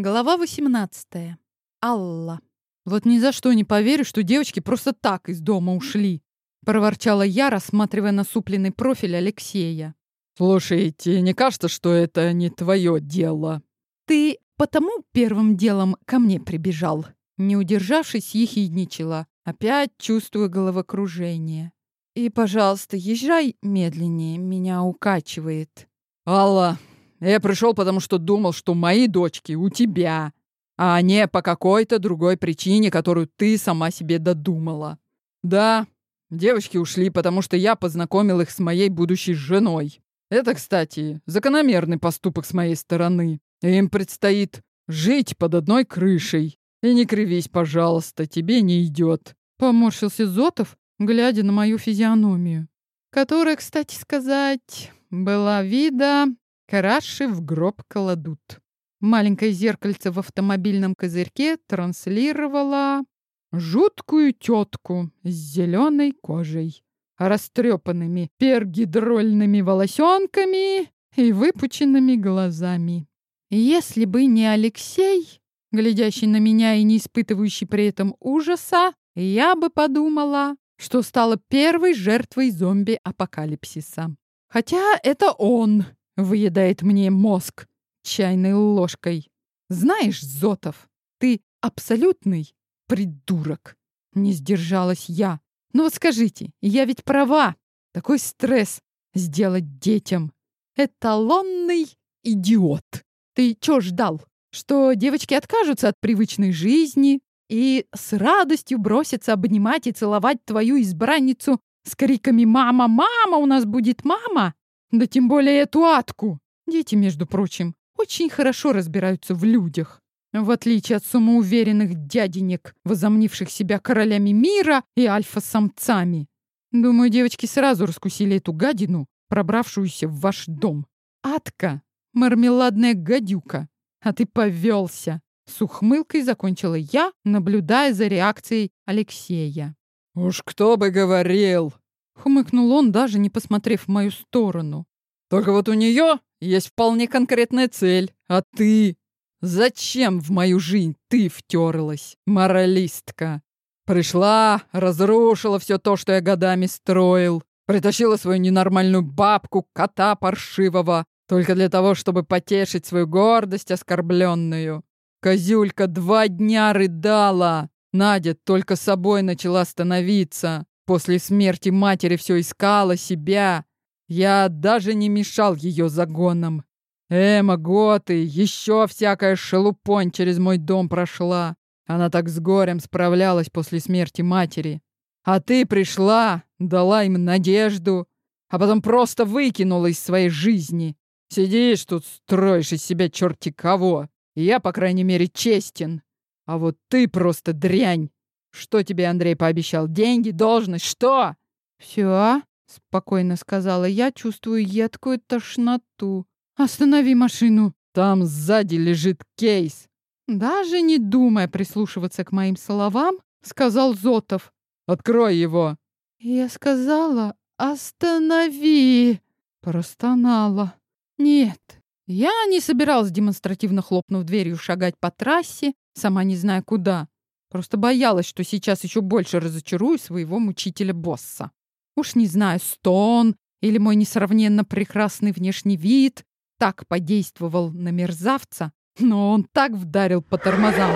Глава 18. Алла. Вот ни за что не поверю, что девочки просто так из дома ушли, проворчала я, рассматривая насупленный профиль Алексея. Слушай, тебе не кажется, что это не твое дело? Ты потому первым делом ко мне прибежал. Не удержавшись, ехидничала. Опять чувствую головокружение. И, пожалуйста, езжай медленнее, меня укачивает. Алла, я пришел, потому что думал, что мои дочки у тебя, а не по какой-то другой причине, которую ты сама себе додумала. Да, девочки ушли, потому что я познакомил их с моей будущей женой. Это, кстати, закономерный поступок с моей стороны. Им предстоит жить под одной крышей. И не кривись, пожалуйста, тебе не идет. Поморщился Зотов, глядя на мою физиономию, которая, кстати сказать, была вида Краши в гроб кладут. Маленькое зеркальце в автомобильном козырьке транслировало жуткую тетку с зеленой кожей, растрепанными пергидрольными волосенками и выпученными глазами. Если бы не Алексей, глядящий на меня и не испытывающий при этом ужаса, я бы подумала, что стала первой жертвой зомби-апокалипсиса. Хотя это он выедает мне мозг чайной ложкой. Знаешь, Зотов, ты абсолютный придурок. Не сдержалась я. Ну вот скажите, я ведь права. Такой стресс сделать детям. Эталонный идиот. Ты чё ждал? Что девочки откажутся от привычной жизни и с радостью бросятся обнимать и целовать твою избранницу с криками «Мама, мама, у нас будет мама!» Да тем более эту атку. Дети, между прочим, очень хорошо разбираются в людях. В отличие от самоуверенных дяденек, возомнивших себя королями мира и альфа-самцами. Думаю, девочки сразу раскусили эту гадину, пробравшуюся в ваш дом. Атка, мармеладная гадюка. А ты повелся. С ухмылкой закончила я, наблюдая за реакцией Алексея. «Уж кто бы говорил!» Хмыкнул он, даже не посмотрев в мою сторону. «Только вот у нее есть вполне конкретная цель. А ты? Зачем в мою жизнь ты втерлась, моралистка? Пришла, разрушила все то, что я годами строил. Притащила свою ненормальную бабку, кота паршивого, только для того, чтобы потешить свою гордость оскорбленную. Козюлька два дня рыдала. Надя только собой начала становиться. После смерти матери все искала себя. Я даже не мешал ее загонам. Эма, Готы, еще всякая шелупонь через мой дом прошла. Она так с горем справлялась после смерти матери. А ты пришла, дала им надежду, а потом просто выкинула из своей жизни. Сидишь тут, строишь из себя черти кого. Я, по крайней мере, честен. А вот ты просто дрянь. Что тебе Андрей пообещал? Деньги, должность, что? Все, спокойно сказала я, чувствую едкую тошноту. Останови машину. Там сзади лежит кейс. Даже не думая прислушиваться к моим словам, сказал Зотов. Открой его. Я сказала, останови. Простонала. Нет, я не собиралась демонстративно хлопнув дверью шагать по трассе, сама не зная куда. Просто боялась, что сейчас еще больше разочарую своего мучителя-босса. Уж не знаю, стон или мой несравненно прекрасный внешний вид так подействовал на мерзавца, но он так вдарил по тормозам,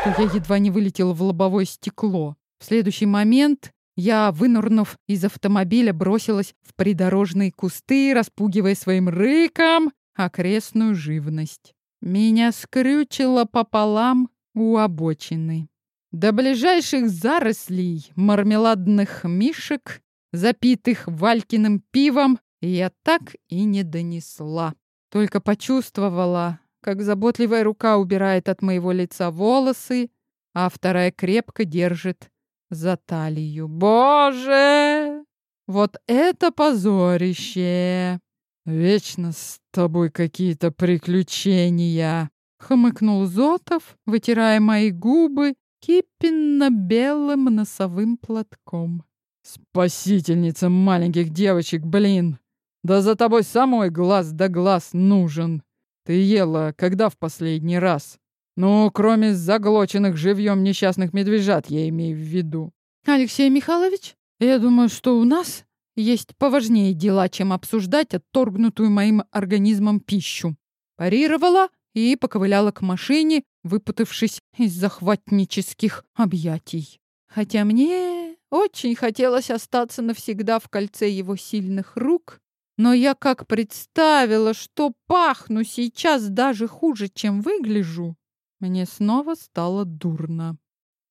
что я едва не вылетела в лобовое стекло. В следующий момент я, вынурнув из автомобиля, бросилась в придорожные кусты, распугивая своим рыком окрестную живность. Меня скрючило пополам у обочины. До ближайших зарослей мармеладных мишек, запитых Валькиным пивом, я так и не донесла. Только почувствовала, как заботливая рука убирает от моего лица волосы, а вторая крепко держит за талию. Боже! Вот это позорище! Вечно с тобой какие-то приключения, хмыкнул Зотов, вытирая мои губы кипенно-белым носовым платком. «Спасительница маленьких девочек, блин! Да за тобой самой глаз да глаз нужен! Ты ела когда в последний раз? Ну, кроме заглоченных живьем несчастных медвежат, я имею в виду. Алексей Михайлович, я думаю, что у нас есть поважнее дела, чем обсуждать отторгнутую моим организмом пищу. Парировала и поковыляла к машине, выпутавшись из захватнических объятий. Хотя мне очень хотелось остаться навсегда в кольце его сильных рук, но я как представила, что пахну сейчас даже хуже, чем выгляжу, мне снова стало дурно.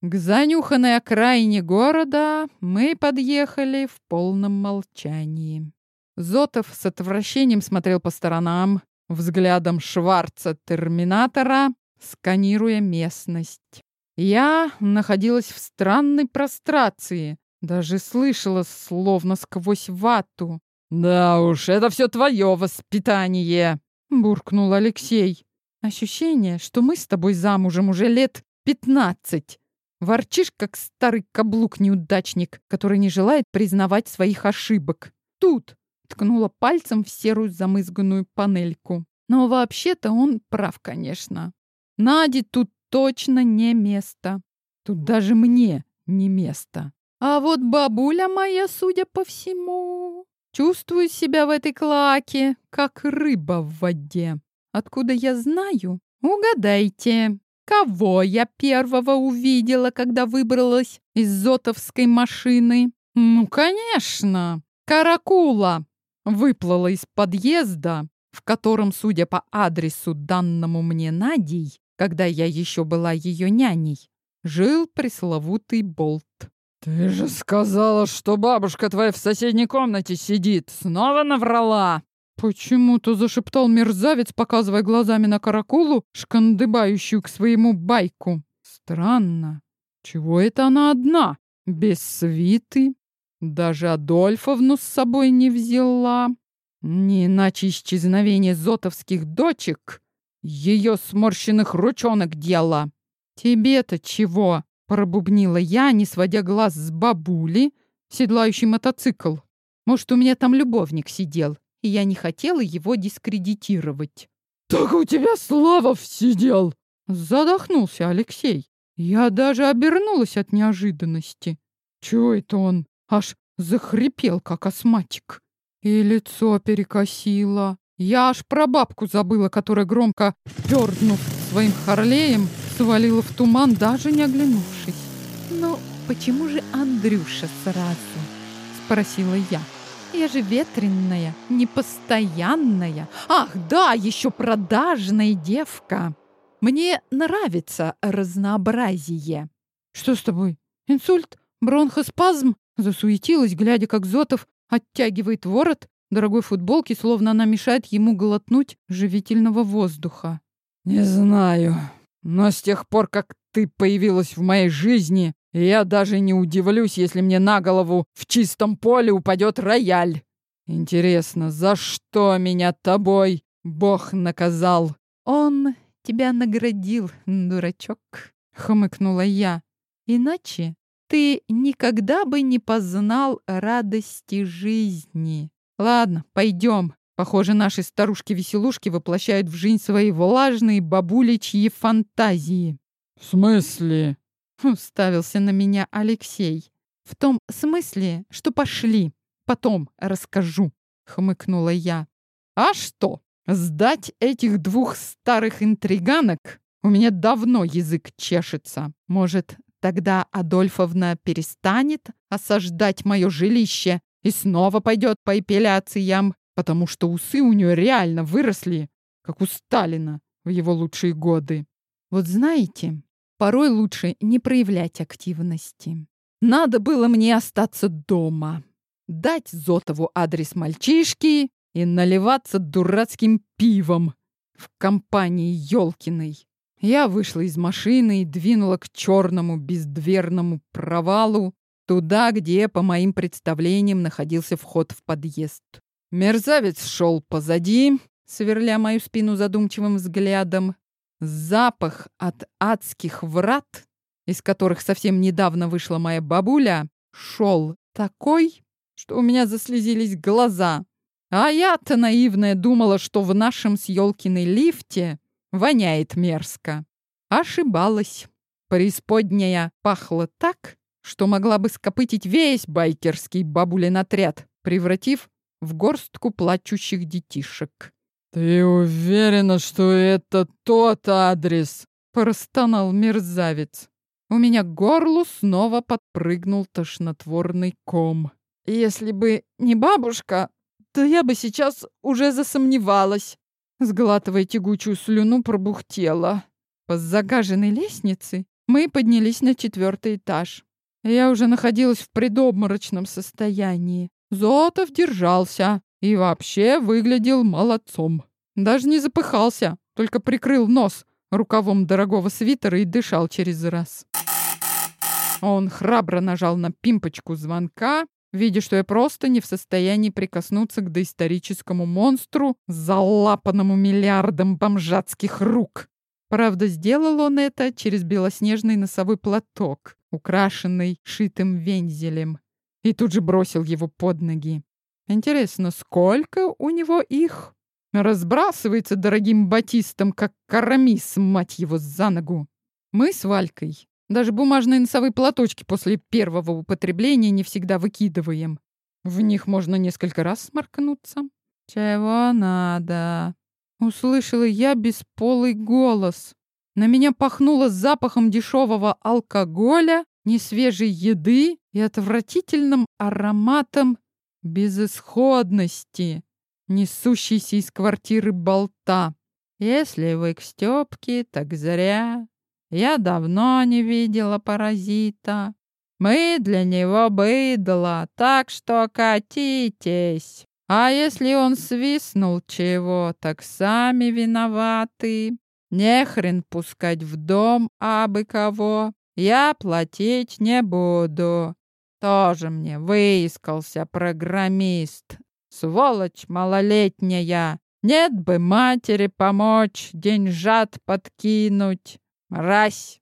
К занюханной окраине города мы подъехали в полном молчании. Зотов с отвращением смотрел по сторонам, взглядом Шварца-терминатора, сканируя местность. Я находилась в странной прострации, даже слышала словно сквозь вату. «Да уж, это все твое воспитание!» — буркнул Алексей. «Ощущение, что мы с тобой замужем уже лет пятнадцать. Ворчишь, как старый каблук-неудачник, который не желает признавать своих ошибок. Тут!» — ткнула пальцем в серую замызганную панельку. Но вообще-то он прав, конечно. Наде тут точно не место. Тут даже мне не место. А вот бабуля моя, судя по всему, чувствует себя в этой клаке, как рыба в воде. Откуда я знаю? Угадайте, кого я первого увидела, когда выбралась из зотовской машины? Ну, конечно, Каракула выплыла из подъезда, в котором, судя по адресу, данному мне Надей, когда я еще была ее няней, жил пресловутый Болт. «Ты же сказала, что бабушка твоя в соседней комнате сидит. Снова наврала!» Почему-то зашептал мерзавец, показывая глазами на каракулу, шкандыбающую к своему байку. Странно. Чего это она одна? Без свиты? Даже Адольфовну с собой не взяла. Не иначе исчезновение зотовских дочек ее сморщенных ручонок дело. Тебе-то чего? Пробубнила я, не сводя глаз с бабули, седлающей мотоцикл. Может, у меня там любовник сидел, и я не хотела его дискредитировать. «Так у тебя Славов сидел!» Задохнулся Алексей. Я даже обернулась от неожиданности. Чего это он? Аж захрипел, как астматик. И лицо перекосило. Я аж про бабку забыла, которая громко, перднув своим харлеем, свалила в туман, даже не оглянувшись. «Ну, почему же Андрюша сразу?» — спросила я. «Я же ветренная, непостоянная. Ах, да, еще продажная девка. Мне нравится разнообразие». «Что с тобой? Инсульт? Бронхоспазм?» Засуетилась, глядя, как Зотов оттягивает ворот дорогой футболки, словно она мешает ему глотнуть живительного воздуха. «Не знаю, но с тех пор, как ты появилась в моей жизни, я даже не удивлюсь, если мне на голову в чистом поле упадет рояль. Интересно, за что меня тобой Бог наказал?» «Он тебя наградил, дурачок», — хмыкнула я. «Иначе ты никогда бы не познал радости жизни. Ладно, пойдем. Похоже, наши старушки-веселушки воплощают в жизнь свои влажные бабуличьи фантазии. В смысле? Уставился на меня Алексей. В том смысле, что пошли. Потом расскажу, хмыкнула я. А что? Сдать этих двух старых интриганок? У меня давно язык чешется. Может, тогда Адольфовна перестанет осаждать мое жилище и снова пойдет по эпиляциям, потому что усы у нее реально выросли, как у Сталина в его лучшие годы. Вот знаете, порой лучше не проявлять активности. Надо было мне остаться дома, дать Зотову адрес мальчишки и наливаться дурацким пивом в компании Ёлкиной. Я вышла из машины и двинула к черному бездверному провалу, Туда, где, по моим представлениям, находился вход в подъезд. Мерзавец шел позади, сверля мою спину задумчивым взглядом. Запах от адских врат, из которых совсем недавно вышла моя бабуля, шел такой, что у меня заслезились глаза. А я-то наивная думала, что в нашем с Ёлкиной лифте воняет мерзко. ошибалась. Преисподняя пахла так, что могла бы скопытить весь байкерский бабулин отряд, превратив в горстку плачущих детишек. «Ты уверена, что это тот адрес?» — простонал мерзавец. У меня к горлу снова подпрыгнул тошнотворный ком. «Если бы не бабушка, то я бы сейчас уже засомневалась», — сглатывая тягучую слюну, пробухтела. По загаженной лестнице мы поднялись на четвертый этаж. Я уже находилась в предобморочном состоянии. Зотов держался и вообще выглядел молодцом. Даже не запыхался, только прикрыл нос рукавом дорогого свитера и дышал через раз. Он храбро нажал на пимпочку звонка, видя, что я просто не в состоянии прикоснуться к доисторическому монстру, залапанному миллиардом бомжатских рук. Правда, сделал он это через белоснежный носовой платок, украшенный шитым вензелем, и тут же бросил его под ноги. Интересно, сколько у него их? Разбрасывается дорогим батистом, как карамис, мать его, за ногу. Мы с Валькой даже бумажные носовые платочки после первого употребления не всегда выкидываем. В них можно несколько раз сморкнуться. «Чего надо?» Услышала я бесполый голос. На меня пахнуло запахом дешевого алкоголя, несвежей еды и отвратительным ароматом безысходности, несущейся из квартиры болта. «Если вы к Стёпке, так зря. Я давно не видела паразита. Мы для него быдло, так что катитесь. А если он свистнул чего, так сами виноваты. Не хрен пускать в дом абы кого. Я платить не буду. Тоже мне выискался программист. Сволочь малолетняя. Нет бы матери помочь, деньжат подкинуть. Мразь!»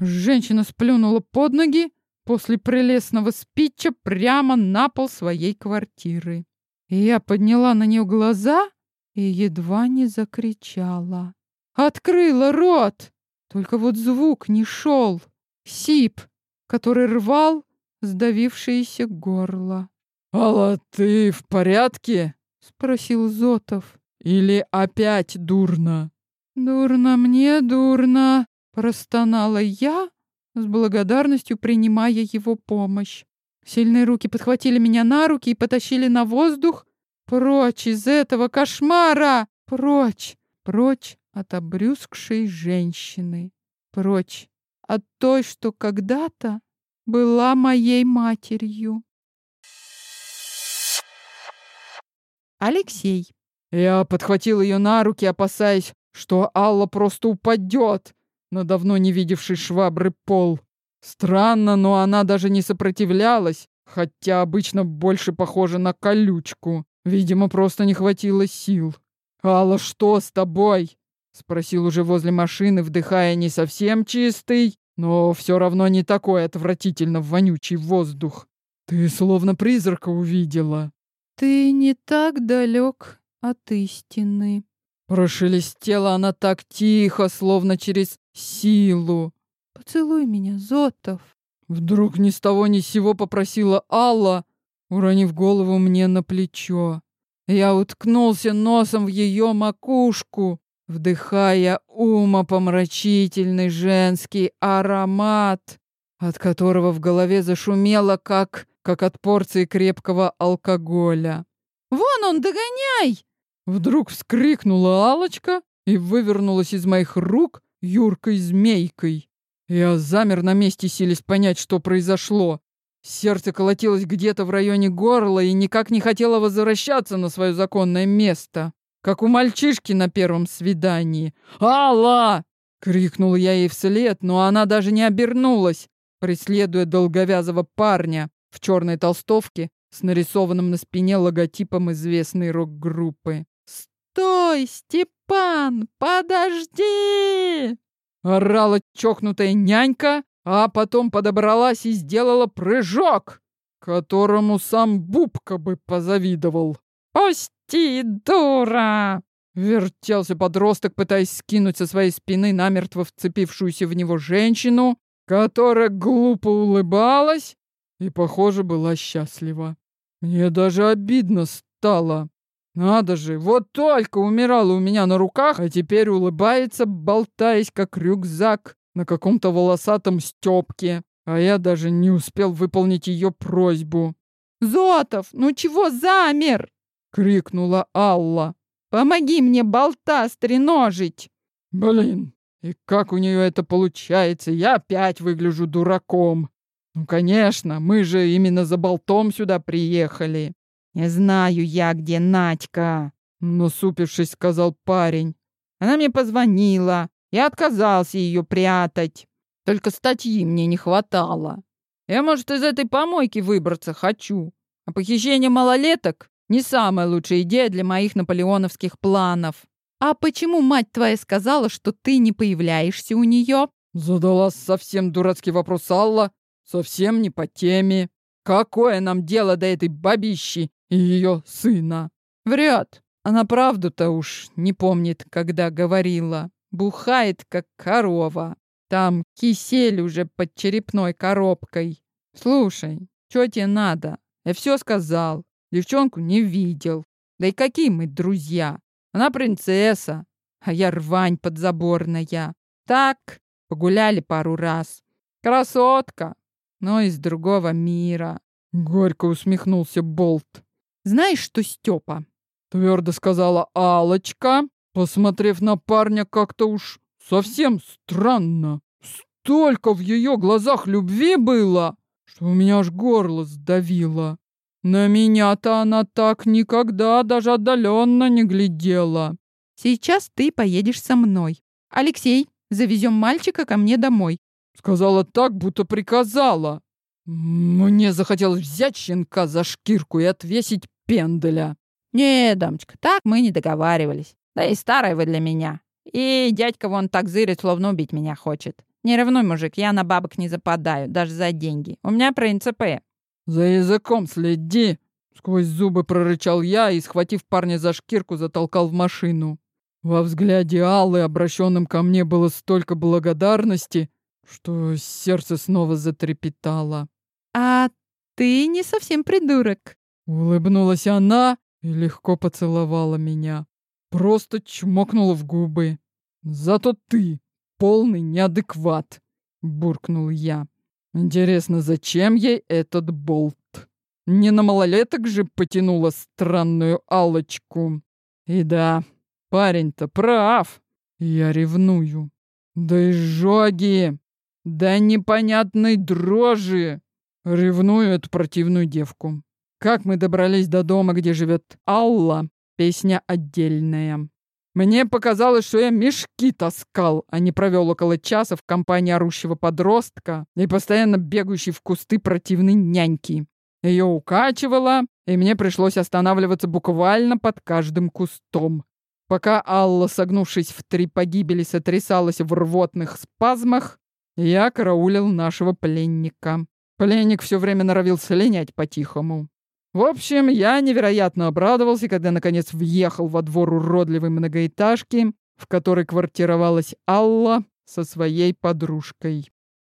Женщина сплюнула под ноги после прелестного спича прямо на пол своей квартиры. Я подняла на нее глаза и едва не закричала. Открыла рот, только вот звук не шел. Сип, который рвал сдавившееся горло. «Алла, ты в порядке?» — спросил Зотов. «Или опять дурно?» «Дурно мне, дурно!» Простонала я, с благодарностью принимая его помощь. Сильные руки подхватили меня на руки и потащили на воздух. Прочь из этого кошмара! Прочь! Прочь от обрюзгшей женщины. Прочь от той, что когда-то была моей матерью. Алексей. Я подхватил ее на руки, опасаясь, что Алла просто упадет на давно не видевший швабры пол. Странно, но она даже не сопротивлялась, хотя обычно больше похожа на колючку. Видимо, просто не хватило сил. «Алла, что с тобой?» — спросил уже возле машины, вдыхая не совсем чистый, но все равно не такой отвратительно вонючий воздух. «Ты словно призрака увидела». «Ты не так далек от истины», Прошелестела она так тихо, словно через силу. «Поцелуй меня, Зотов!» Вдруг ни с того ни с сего попросила Алла, уронив голову мне на плечо. Я уткнулся носом в ее макушку, вдыхая умопомрачительный женский аромат, от которого в голове зашумело, как, как от порции крепкого алкоголя. «Вон он, догоняй!» Вдруг вскрикнула алочка и вывернулась из моих рук юркой змейкой. Я замер на месте, силясь понять, что произошло. Сердце колотилось где-то в районе горла и никак не хотело возвращаться на свое законное место, как у мальчишки на первом свидании. «Алла!» — крикнул я ей вслед, но она даже не обернулась, преследуя долговязого парня в черной толстовке с нарисованным на спине логотипом известной рок-группы. «Стой, Степан, подожди!» Орала чокнутая нянька, а потом подобралась и сделала прыжок, которому сам Бубка бы позавидовал. «Пусти, дура!» Вертелся подросток, пытаясь скинуть со своей спины намертво вцепившуюся в него женщину, которая глупо улыбалась и, похоже, была счастлива. Мне даже обидно стало. Надо же, вот только умирала у меня на руках, а теперь улыбается, болтаясь, как рюкзак на каком-то волосатом стёпке. А я даже не успел выполнить ее просьбу. «Зотов, ну чего замер?» — крикнула Алла. «Помоги мне болта стреножить!» «Блин, и как у нее это получается? Я опять выгляжу дураком!» «Ну, конечно, мы же именно за болтом сюда приехали!» «Не знаю я, где Надька!» Насупившись, сказал парень. «Она мне позвонила. Я отказался ее прятать. Только статьи мне не хватало. Я, может, из этой помойки выбраться хочу. А похищение малолеток — не самая лучшая идея для моих наполеоновских планов. А почему мать твоя сказала, что ты не появляешься у нее? Задала совсем дурацкий вопрос Алла. Совсем не по теме. Какое нам дело до этой бабищи ее сына? Врет. Она правду-то уж не помнит, когда говорила. Бухает, как корова. Там кисель уже под черепной коробкой. Слушай, что тебе надо? Я все сказал. Девчонку не видел. Да и какие мы друзья? Она принцесса, а я рвань подзаборная. Так, погуляли пару раз. Красотка, но из другого мира. Горько усмехнулся Болт. Знаешь что, Степа? Твердо сказала Алочка, посмотрев на парня как-то уж совсем странно. Столько в ее глазах любви было, что у меня аж горло сдавило. На меня-то она так никогда даже отдаленно не глядела. Сейчас ты поедешь со мной. Алексей, завезем мальчика ко мне домой. Сказала так, будто приказала. Мне захотелось взять щенка за шкирку и отвесить пенделя. Не, дамочка, так мы не договаривались. Да и старая вы для меня. И дядька вон так зырит, словно убить меня хочет. Не ревнуй, мужик, я на бабок не западаю, даже за деньги. У меня принципы. За языком следи, сквозь зубы прорычал я и, схватив парня за шкирку, затолкал в машину. Во взгляде Аллы, обращенном ко мне, было столько благодарности, что сердце снова затрепетало. «А ты не совсем придурок», — улыбнулась она и легко поцеловала меня. Просто чмокнула в губы. «Зато ты полный неадекват», — буркнул я. «Интересно, зачем ей этот болт? Не на малолеток же потянула странную алочку И да, парень-то прав. Я ревную. Да изжоги, да непонятной дрожи. Ревную эту противную девку. Как мы добрались до дома, где живет Алла, Песня отдельная. Мне показалось, что я мешки таскал, а не провел около часа в компании орущего подростка и постоянно бегающей в кусты противной няньки. Ее укачивало, и мне пришлось останавливаться буквально под каждым кустом. Пока Алла, согнувшись в три погибели, сотрясалась в рвотных спазмах, я караулил нашего пленника. Пленник все время норовил слинять по-тихому. В общем, я невероятно обрадовался, когда наконец въехал во двор уродливой многоэтажки, в которой квартировалась Алла со своей подружкой.